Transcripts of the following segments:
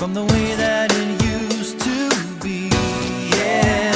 From the way that it used to be. Yeah.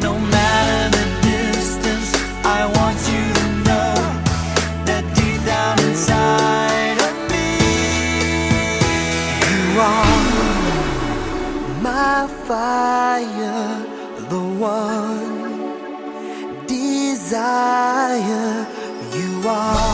No matter the distance, I want you to know that deep down inside of me, you are my fire, the one desire. You are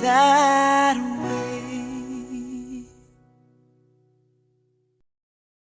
that